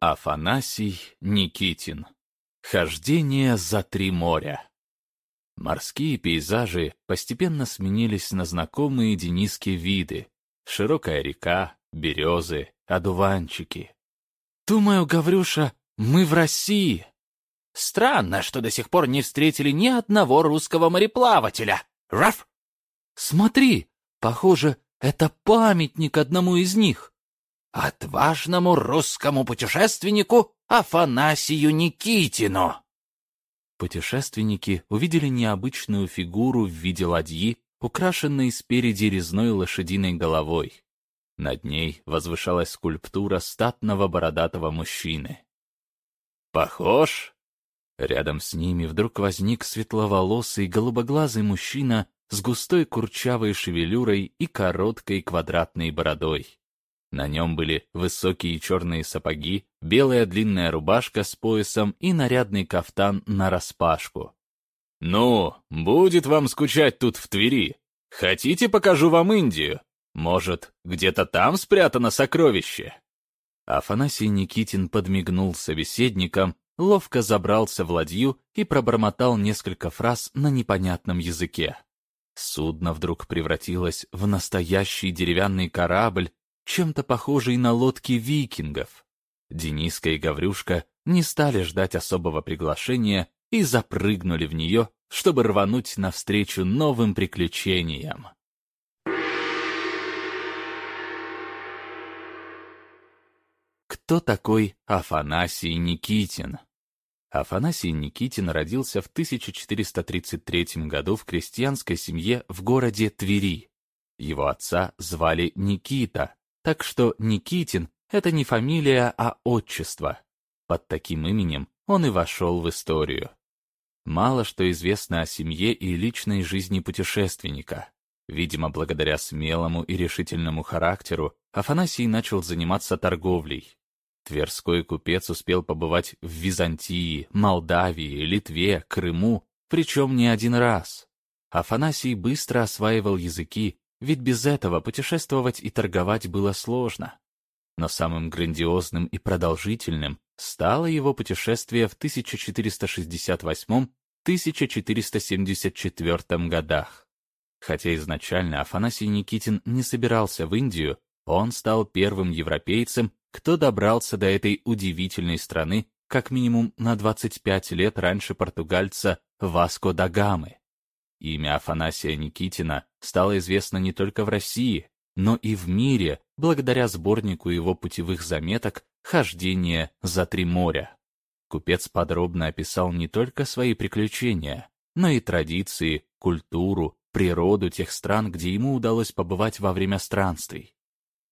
Афанасий Никитин. Хождение за три моря. Морские пейзажи постепенно сменились на знакомые Дениске виды. Широкая река, березы, одуванчики. «Думаю, Гаврюша, мы в России!» «Странно, что до сих пор не встретили ни одного русского мореплавателя. Раф!» «Смотри, похоже, это памятник одному из них!» «Отважному русскому путешественнику Афанасию Никитину!» Путешественники увидели необычную фигуру в виде ладьи, украшенной спереди резной лошадиной головой. Над ней возвышалась скульптура статного бородатого мужчины. «Похож?» Рядом с ними вдруг возник светловолосый голубоглазый мужчина с густой курчавой шевелюрой и короткой квадратной бородой. На нем были высокие черные сапоги, белая длинная рубашка с поясом и нарядный кафтан нараспашку. «Ну, будет вам скучать тут в Твери. Хотите, покажу вам Индию? Может, где-то там спрятано сокровище?» Афанасий Никитин подмигнул собеседникам, ловко забрался в ладью и пробормотал несколько фраз на непонятном языке. Судно вдруг превратилось в настоящий деревянный корабль чем-то похожий на лодки викингов. Дениска и Гаврюшка не стали ждать особого приглашения и запрыгнули в нее, чтобы рвануть навстречу новым приключениям. Кто такой Афанасий Никитин? Афанасий Никитин родился в 1433 году в крестьянской семье в городе Твери. Его отца звали Никита, так что Никитин — это не фамилия, а отчество. Под таким именем он и вошел в историю. Мало что известно о семье и личной жизни путешественника. Видимо, благодаря смелому и решительному характеру Афанасий начал заниматься торговлей. Тверской купец успел побывать в Византии, Молдавии, Литве, Крыму, причем не один раз. Афанасий быстро осваивал языки ведь без этого путешествовать и торговать было сложно. Но самым грандиозным и продолжительным стало его путешествие в 1478-1474 годах. Хотя изначально Афанасий Никитин не собирался в Индию, он стал первым европейцем, кто добрался до этой удивительной страны как минимум на 25 лет раньше португальца Васко да Гамы. Имя Афанасия Никитина стало известно не только в России, но и в мире благодаря сборнику его путевых заметок «Хождение за три моря». Купец подробно описал не только свои приключения, но и традиции, культуру, природу тех стран, где ему удалось побывать во время странствий.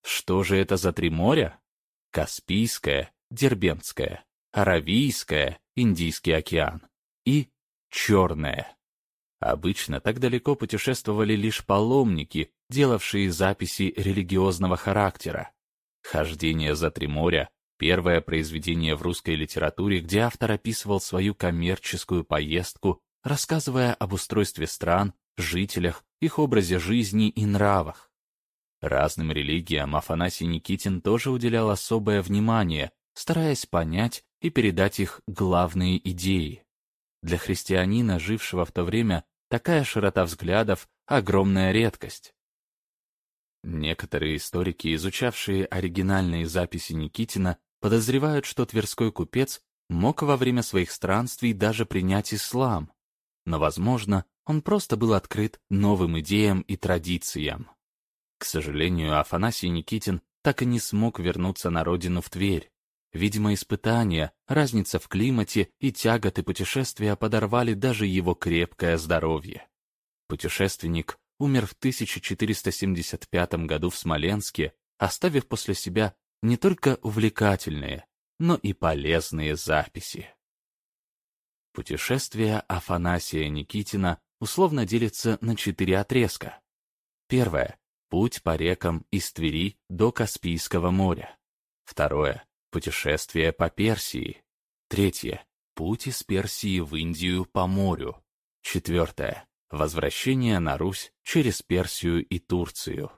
Что же это за три моря? Каспийское, Дербентское, Аравийское, Индийский океан и Черное. Обычно так далеко путешествовали лишь паломники, делавшие записи религиозного характера. «Хождение за три моря» — первое произведение в русской литературе, где автор описывал свою коммерческую поездку, рассказывая об устройстве стран, жителях, их образе жизни и нравах. Разным религиям Афанасий Никитин тоже уделял особое внимание, стараясь понять и передать их главные идеи. Для христианина, жившего в то время, Такая широта взглядов — огромная редкость. Некоторые историки, изучавшие оригинальные записи Никитина, подозревают, что Тверской купец мог во время своих странствий даже принять ислам. Но, возможно, он просто был открыт новым идеям и традициям. К сожалению, Афанасий Никитин так и не смог вернуться на родину в Тверь. Видимо, испытания, разница в климате и тяготы путешествия подорвали даже его крепкое здоровье. Путешественник умер в 1475 году в Смоленске, оставив после себя не только увлекательные, но и полезные записи. Путешествие Афанасия Никитина условно делится на четыре отрезка. Первое — путь по рекам из Твери до Каспийского моря. Второе Путешествие по Персии. Третье. Путь из Персии в Индию по морю. Четвертое. Возвращение на Русь через Персию и Турцию.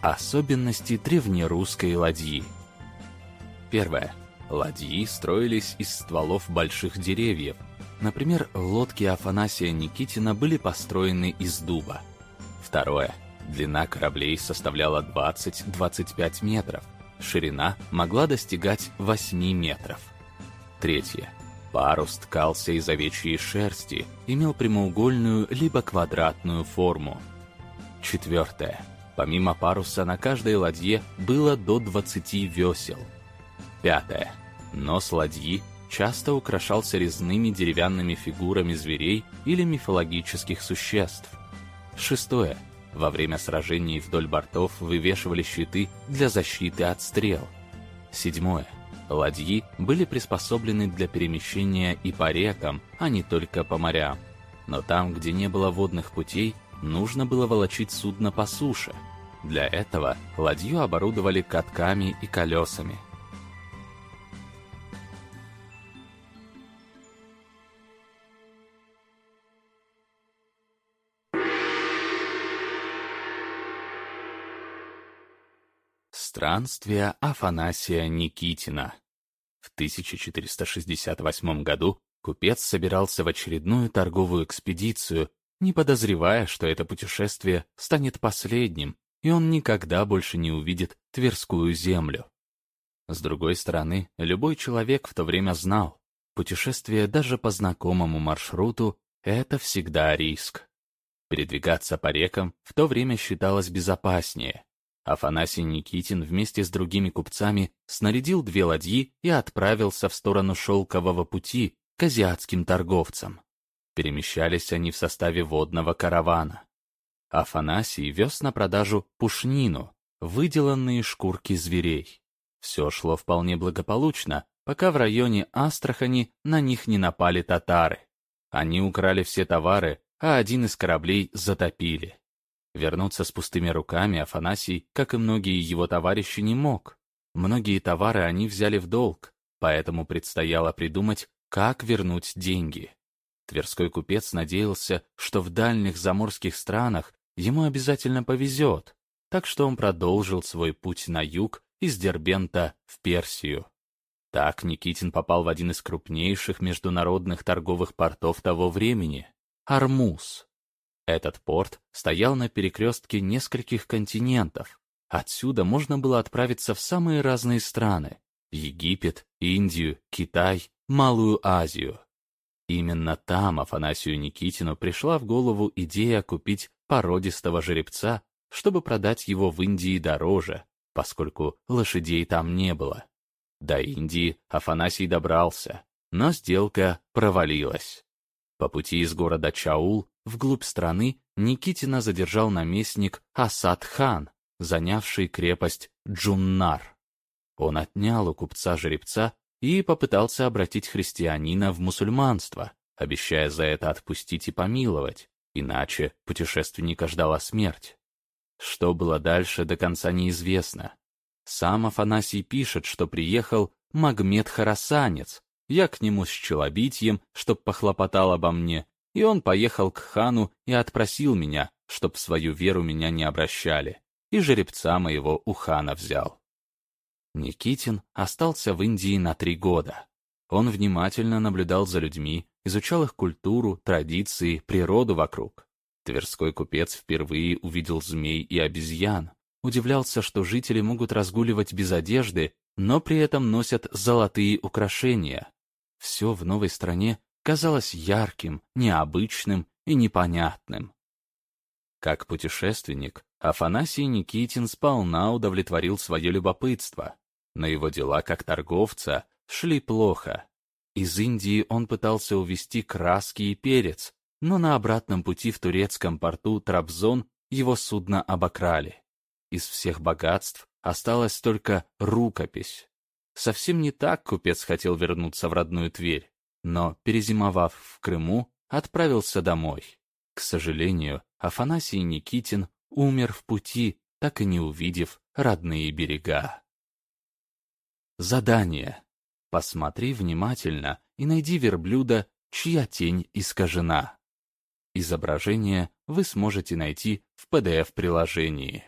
Особенности древнерусской ладьи. Первое. Ладьи строились из стволов больших деревьев. Например, лодки Афанасия Никитина были построены из дуба. Второе. Длина кораблей составляла 20-25 метров. Ширина могла достигать 8 метров. Третье. Парус ткался из овечьей шерсти, имел прямоугольную либо квадратную форму. Четвертое. Помимо паруса на каждой ладье было до 20 весел. Пятое. Нос ладьи часто украшался резными деревянными фигурами зверей или мифологических существ. Шестое. Во время сражений вдоль бортов вывешивали щиты для защиты от стрел. Седьмое. Ладьи были приспособлены для перемещения и по рекам, а не только по морям. Но там, где не было водных путей, нужно было волочить судно по суше. Для этого ладью оборудовали катками и колесами – Странствия Афанасия Никитина. В 1468 году купец собирался в очередную торговую экспедицию, не подозревая, что это путешествие станет последним, и он никогда больше не увидит Тверскую землю. С другой стороны, любой человек в то время знал, путешествие даже по знакомому маршруту — это всегда риск. Передвигаться по рекам в то время считалось безопаснее, Афанасий Никитин вместе с другими купцами снарядил две ладьи и отправился в сторону шелкового пути к азиатским торговцам. Перемещались они в составе водного каравана. Афанасий вез на продажу пушнину, выделанные шкурки зверей. Все шло вполне благополучно, пока в районе Астрахани на них не напали татары. Они украли все товары, а один из кораблей затопили. Вернуться с пустыми руками Афанасий, как и многие его товарищи, не мог. Многие товары они взяли в долг, поэтому предстояло придумать, как вернуть деньги. Тверской купец надеялся, что в дальних заморских странах ему обязательно повезет, так что он продолжил свой путь на юг из Дербента в Персию. Так Никитин попал в один из крупнейших международных торговых портов того времени — Армуз. Этот порт стоял на перекрестке нескольких континентов. Отсюда можно было отправиться в самые разные страны — Египет, Индию, Китай, Малую Азию. Именно там Афанасию Никитину пришла в голову идея купить породистого жеребца, чтобы продать его в Индии дороже, поскольку лошадей там не было. До Индии Афанасий добрался, но сделка провалилась. По пути из города Чаул вглубь страны Никитина задержал наместник Асад-хан, занявший крепость Джуннар. Он отнял у купца жеребца и попытался обратить христианина в мусульманство, обещая за это отпустить и помиловать, иначе путешественника ждала смерть. Что было дальше, до конца неизвестно. Сам Афанасий пишет, что приехал Магмед Харасанец, я к нему с челобитьем, чтоб похлопотал обо мне, и он поехал к хану и отпросил меня, чтоб свою веру меня не обращали, и жеребца моего у хана взял. Никитин остался в Индии на три года. Он внимательно наблюдал за людьми, изучал их культуру, традиции, природу вокруг. Тверской купец впервые увидел змей и обезьян, удивлялся, что жители могут разгуливать без одежды, но при этом носят золотые украшения, все в новой стране казалось ярким, необычным и непонятным. Как путешественник, Афанасий Никитин сполна удовлетворил свое любопытство, но его дела как торговца шли плохо. Из Индии он пытался увезти краски и перец, но на обратном пути в турецком порту Трабзон его судно обокрали. Из всех богатств осталась только рукопись. Совсем не так купец хотел вернуться в родную Тверь, но, перезимовав в Крыму, отправился домой. К сожалению, Афанасий Никитин умер в пути, так и не увидев родные берега. Задание. Посмотри внимательно и найди верблюда, чья тень искажена. Изображение вы сможете найти в PDF-приложении.